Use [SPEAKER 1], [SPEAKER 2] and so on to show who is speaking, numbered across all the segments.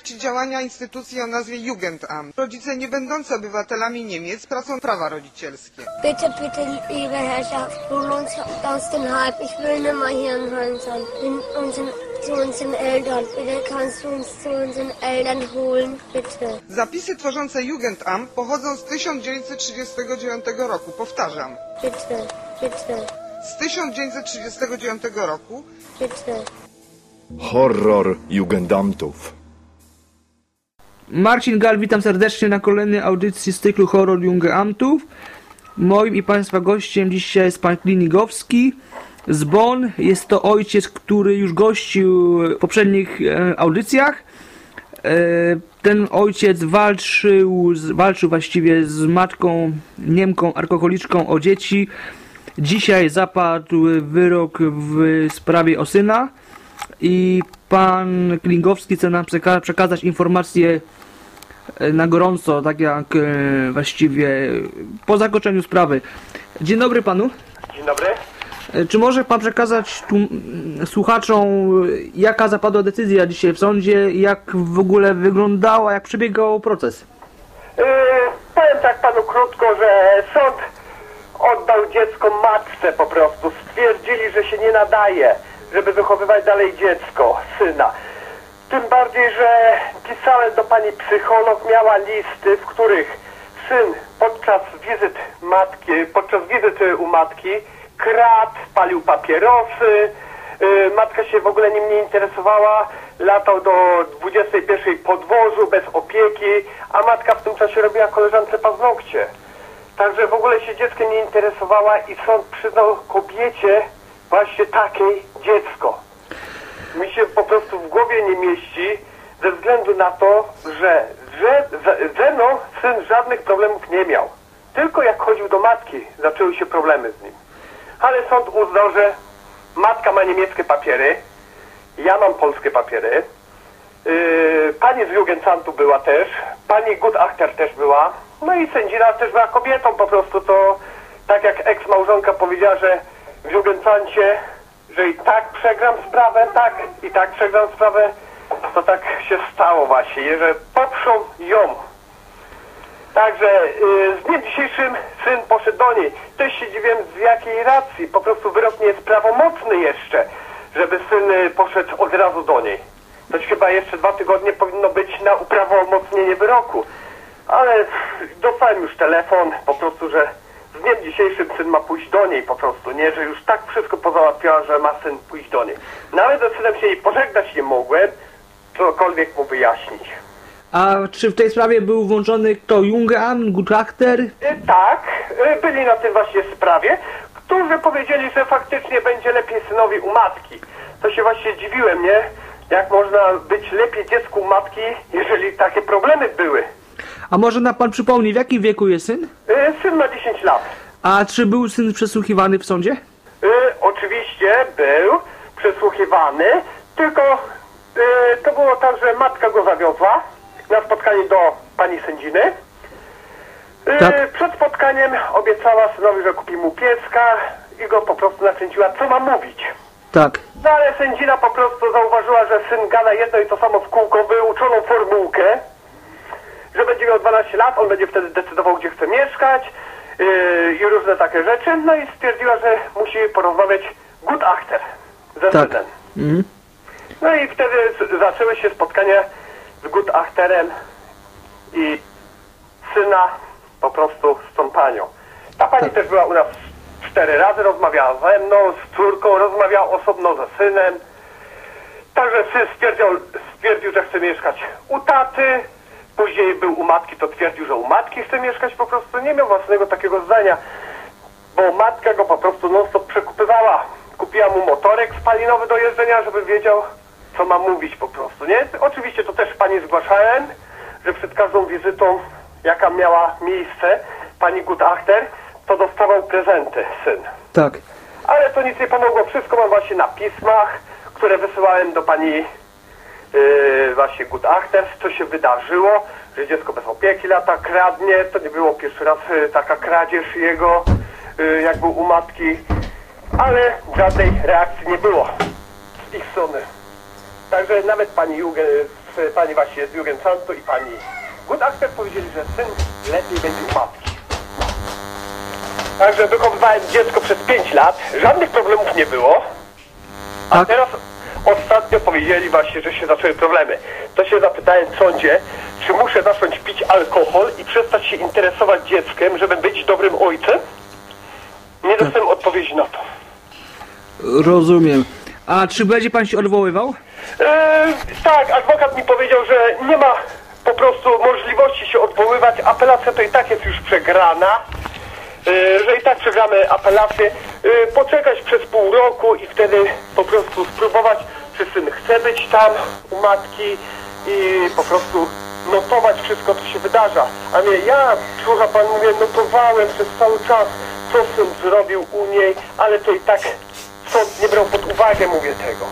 [SPEAKER 1] efekcie działania instytucji o nazwie Jugendamt. Rodzice nie będący obywatelami Niemiec tracą prawa rodzicielskie.
[SPEAKER 2] Bitte, bitte, liebe Herrschaft, hol uns aus dem Hype. Ich will nicht mehr hier in sein. Bin unseren, zu unseren Eltern. Bitte kannst du uns zu unseren Eltern holen, bitte.
[SPEAKER 1] Zapisy tworzące Jugendamt pochodzą z 1939 roku. Powtarzam,
[SPEAKER 2] Bitte, bitte,
[SPEAKER 1] z 1939 roku
[SPEAKER 2] bitte.
[SPEAKER 3] Horror Jugendamtów.
[SPEAKER 4] Marcin Gal, witam serdecznie na kolejnej audycji z cyklu Horror Jugendamtów. Moim i Państwa gościem dzisiaj jest Pan Klinigowski z Bonn. Jest to ojciec, który już gościł w poprzednich e, audycjach. E, ten ojciec walczył, walczył właściwie z matką Niemką, alkoholiczką o dzieci. Dzisiaj zapadł wyrok w sprawie o syna i pan Klingowski chce nam przeka- przekazać informacje e, na gorąco, tak jak e, właściwie po zakończeniu sprawy. Dzień dobry panu.
[SPEAKER 5] Dzień dobry.
[SPEAKER 4] E, Czy może pan przekazać tu słuchaczom, jaka zapadła decyzja dzisiaj w sądzie i jak w ogóle wyglądała, jak przebiegał proces?
[SPEAKER 5] Yy, powiem tak panu krótko, że sąd oddał dziecko matce po prostu. Stwierdzili, że się nie nadaje, żeby wychowywać dalej dziecko, syna. Tym bardziej, że pisałem do pani psycholog, miała listy, w których syn podczas wizyt matki, podczas wizyty u matki kradł, palił papierosy, yy, matka się w ogóle nim nie interesowała, latał do 21 podwozu bez opieki, a matka w tym czasie robiła koleżance paznokcie. Także w ogóle się dzieckiem nie interesowała i sąd przyznał kobiecie właśnie takiej dziecko. Mi się po prostu w głowie nie mieści ze względu na to, że że- ze- ze mną syn żadnych problemów nie miał. Tylko jak chodził do matki, zaczęły się problemy z nim. Ale sąd uznał, że matka ma niemieckie papiery, ja mam polskie papiery, Yy, pani z Jugendamtu była też, pani Gutachter też była, no i sędzina też była kobietą po prostu, to tak jak eks-małżonka powiedziała, że w Jugendamcie, że i tak przegram sprawę, tak, i tak przegram sprawę, to tak się stało właśnie, że poprzą ją. Także yy, z dniem dzisiejszym syn poszedł do niej. Też się dziwię z jakiej racji, po prostu wyrok nie jest prawomocny jeszcze, żeby syn y, poszedł od razu do niej. To chyba jeszcze dwa tygodnie powinno być na uprawomocnienie wyroku. Ale dostałem już telefon po prostu, że z dniem dzisiejszym syn ma pójść do niej po prostu, nie? Że już tak wszystko pozałatwiała, że ma syn pójść do niej. Nawet ze synem się jej pożegnać nie mogłem, cokolwiek mu wyjaśnić.
[SPEAKER 4] A czy w tej sprawie był włączony kto? Jungeamt, Gutachter?
[SPEAKER 5] Y, Tak, y, byli na tym właśnie sprawie, którzy powiedzieli, że faktycznie będzie lepiej synowi u matki. To się właśnie dziwiłem, nie? Jak można być lepiej dziecku matki, jeżeli takie problemy były.
[SPEAKER 4] A może nam pan przypomni, w jakim wieku jest syn?
[SPEAKER 5] Syn ma 10 lat.
[SPEAKER 4] A czy był syn przesłuchiwany w sądzie?
[SPEAKER 5] Y, Oczywiście był przesłuchiwany, tylko y, to było tak, że matka go zawiozła na spotkanie do pani sędziny. Y,
[SPEAKER 4] Tak.
[SPEAKER 5] Przed spotkaniem obiecała synowi, że kupi mu pieska i go po prostu nakręciła, co ma mówić.
[SPEAKER 4] Tak.
[SPEAKER 5] No ale sędzina po prostu zauważyła, że syn gada jedno i to samo w kółko, wyuczoną formułkę, że będzie miał 12 lat, on będzie wtedy decydował, gdzie chce mieszkać yy, i różne takie rzeczy. No i stwierdziła, że musi porozmawiać Gutachter ze
[SPEAKER 4] Tak.
[SPEAKER 5] synem.
[SPEAKER 4] Mhm.
[SPEAKER 5] No i wtedy zaczęły się spotkania z Gutachterem i syna po prostu z tą panią. Ta pani też była u nas cztery razy, rozmawiała ze mną, z córką, rozmawiała osobno ze synem. Także syn stwierdził, stwierdził, że chce mieszkać u taty. Później był u matki, to twierdził, że u matki chce mieszkać po prostu. Nie miał własnego takiego zdania, bo matka go po prostu non stop przekupywała. Kupiła mu motorek spalinowy do jeżdżenia, żeby wiedział, co ma mówić po prostu, nie? Oczywiście to też pani zgłaszałem, że przed każdą wizytą, jaka miała miejsce, pani Gutachter, to dostawał prezenty syn.
[SPEAKER 4] Tak.
[SPEAKER 5] Ale to nic nie pomogło. Wszystko mam właśnie na pismach, które wysyłałem do pani yy, właśnie Gutachter, co się wydarzyło, że dziecko bez opieki lata kradnie. To nie było pierwszy raz yy, taka kradzież jego, yy, jak był u matki. Ale żadnej reakcji nie było z ich strony. Także nawet pani Juge z e, pani właśnie z Jugendamtu i pani Gutachter powiedzieli, że syn lepiej będzie u matki. Także wychowywałem dziecko przez 5 lat, żadnych problemów nie było. A
[SPEAKER 4] Tak.
[SPEAKER 5] teraz ostatnio powiedzieli właśnie, że się zaczęły problemy. To się zapytałem w sądzie, czy muszę zacząć pić alkohol i przestać się interesować dzieckiem, żeby być dobrym ojcem? Nie dostałem odpowiedzi na to.
[SPEAKER 4] Rozumiem. A czy będzie pan się odwoływał?
[SPEAKER 5] E, tak, adwokat mi powiedział, że nie ma po prostu możliwości się odwoływać. Apelacja to i tak jest już przegrana. E, że i tak przegramy apelację. E, poczekać przez pół roku i wtedy po prostu spróbować, czy syn chce być tam u matki i po prostu notować wszystko, co się wydarza. A nie, ja, słucha pan, mówię, notowałem przez cały czas, co syn zrobił u niej, ale to i tak sąd nie brał pod uwagę, mówię tego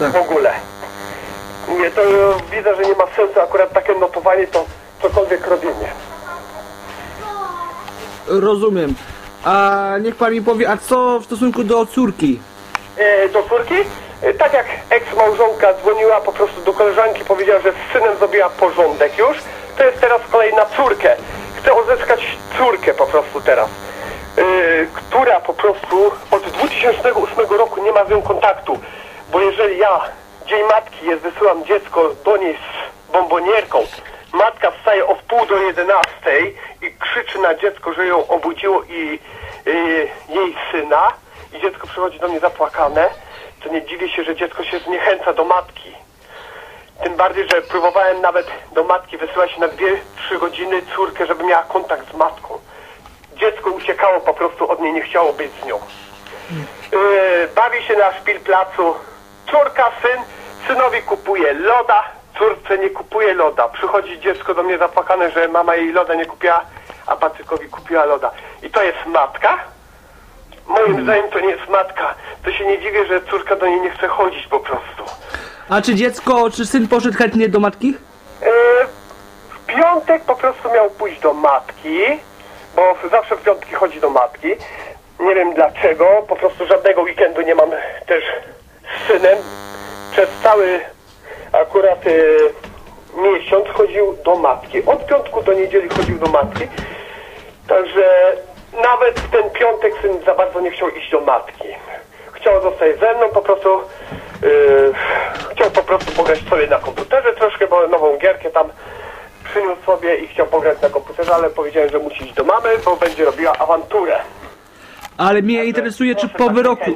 [SPEAKER 4] Tak.
[SPEAKER 5] w ogóle. Nie, to widzę, że nie ma sensu akurat takie notowanie, to cokolwiek robienie.
[SPEAKER 4] Rozumiem. A niech pan mi powie, a co w stosunku do córki?
[SPEAKER 5] E, do córki? E, tak jak eks-małżonka dzwoniła po prostu do koleżanki, powiedziała, że z synem zrobiła porządek już, to jest teraz kolej na córkę. Chcę odzyskać córkę po prostu teraz, e, która po prostu od 2008 roku nie ma z nią kontaktu, bo jeżeli ja Dzień Matki jest, wysyłam dziecko do niej z bombonierką, matka wstaje o wpół do 11 i krzyczy na dziecko, że ją obudziło i e, jej syna, i dziecko przychodzi do mnie zapłakane, to nie dziwię się, że dziecko się zniechęca do matki. Tym bardziej, że próbowałem nawet do matki wysyłać na 2-3 godziny córkę, żeby miała kontakt z matką. Dziecko uciekało po prostu od niej, nie chciało być z nią. Yy, bawi się na szpilplacu. Córka, syn, synowi kupuje loda, córce nie kupuje loda. Przychodzi dziecko do mnie zapłakane, że mama jej loda nie kupiła, a Patrykowi kupiła loda. I to jest matka? Moim zdaniem to nie jest matka. To się nie dziwię, że córka do niej nie chce chodzić po prostu.
[SPEAKER 4] A czy dziecko, czy syn poszedł chętnie do matki?
[SPEAKER 5] E, w piątek po prostu miał pójść do matki, bo zawsze w piątki chodzi do matki. Nie wiem dlaczego, po prostu żadnego weekendu nie mam też z synem. Przez cały akurat e, miesiąc chodził do matki. Od piątku do niedzieli chodził do matki. Także nawet w ten piątek syn za bardzo nie chciał iść do matki. Chciał zostać ze mną, po prostu yy, chciał po prostu pograć sobie na komputerze troszkę, bo nową gierkę tam przyniósł sobie i chciał pograć na komputerze, ale powiedziałem, że musi iść do mamy, bo będzie robiła awanturę.
[SPEAKER 4] Ale mnie interesuje, czy po wyroku.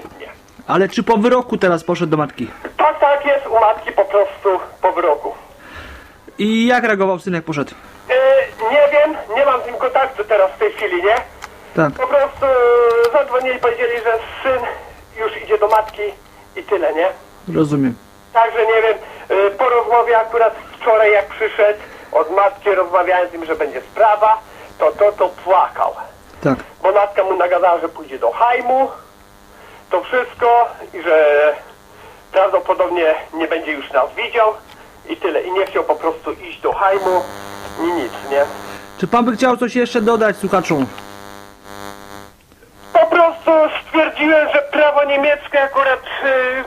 [SPEAKER 4] Ale czy po wyroku teraz poszedł do matki?
[SPEAKER 5] Tak, tak jest u matki po prostu po wyroku.
[SPEAKER 4] I jak reagował syn, jak poszedł?
[SPEAKER 5] Yy, nie wiem, nie mam z nim kontaktu teraz w tej chwili, nie?
[SPEAKER 4] Tak.
[SPEAKER 5] Po prostu yy, zadzwonili i powiedzieli, że syn już idzie do matki i tyle, nie?
[SPEAKER 4] Rozumiem.
[SPEAKER 5] Także nie wiem, y, po rozmowie akurat wczoraj jak przyszedł od matki, rozmawiałem z nim, że będzie sprawa, to to to płakał.
[SPEAKER 4] Tak.
[SPEAKER 5] Bo matka mu nagadała, że pójdzie do hajmu, to wszystko i że prawdopodobnie nie będzie już nas widział i tyle. I nie chciał po prostu iść do hajmu, ni nic, nie?
[SPEAKER 4] Czy pan by chciał coś jeszcze dodać słuchaczom?
[SPEAKER 5] Po prostu stwierdziłem, że prawo niemieckie akurat y,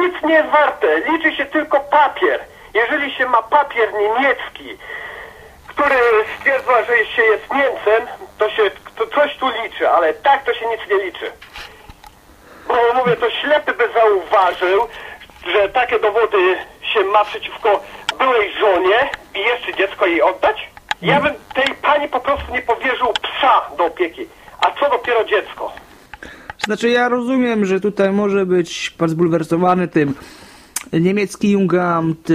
[SPEAKER 5] nic nie jest warte. Liczy się tylko papier. Jeżeli się ma papier niemiecki, który stwierdza, że się jest Niemcem, to się to coś tu liczy, ale tak to się nic nie liczy. Mówię, to ślepy by zauważył, że takie dowody się ma przeciwko byłej żonie i jeszcze dziecko jej oddać? Ja bym tej pani po prostu nie powierzył psa do opieki. A co dopiero dziecko?
[SPEAKER 4] Znaczy ja rozumiem, że tutaj może być pan zbulwersowany tym. Niemiecki Jungamt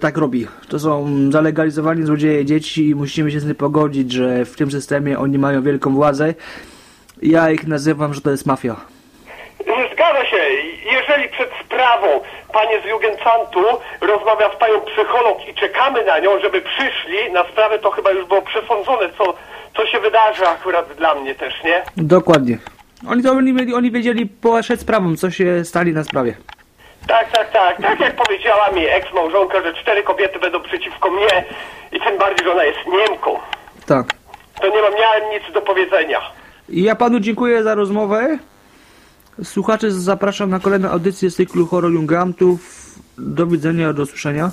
[SPEAKER 4] tak robi. To są zalegalizowani złodzieje dzieci i musimy się z tym pogodzić, że w tym systemie oni mają wielką władzę. Ja ich nazywam, że to jest mafia.
[SPEAKER 5] Jeżeli przed sprawą panie z Jugendamtu rozmawia z panią psycholog i czekamy na nią, żeby przyszli na sprawę, to chyba już było przesądzone, co, co się wydarzy akurat dla mnie też, nie?
[SPEAKER 4] Dokładnie. Oni to oni, mieli, oni wiedzieli przed sprawą, co się stali na sprawie.
[SPEAKER 5] Tak, tak, tak. Tak jak powiedziała mi eks-małżonka, że cztery kobiety będą przeciwko mnie i tym bardziej, że ona jest Niemką.
[SPEAKER 4] Tak.
[SPEAKER 5] To nie mam, miałem nic do powiedzenia.
[SPEAKER 4] I ja panu dziękuję za rozmowę. Słuchaczy zapraszam na kolejną audycję z cyklu Horror. Do widzenia, do usłyszenia.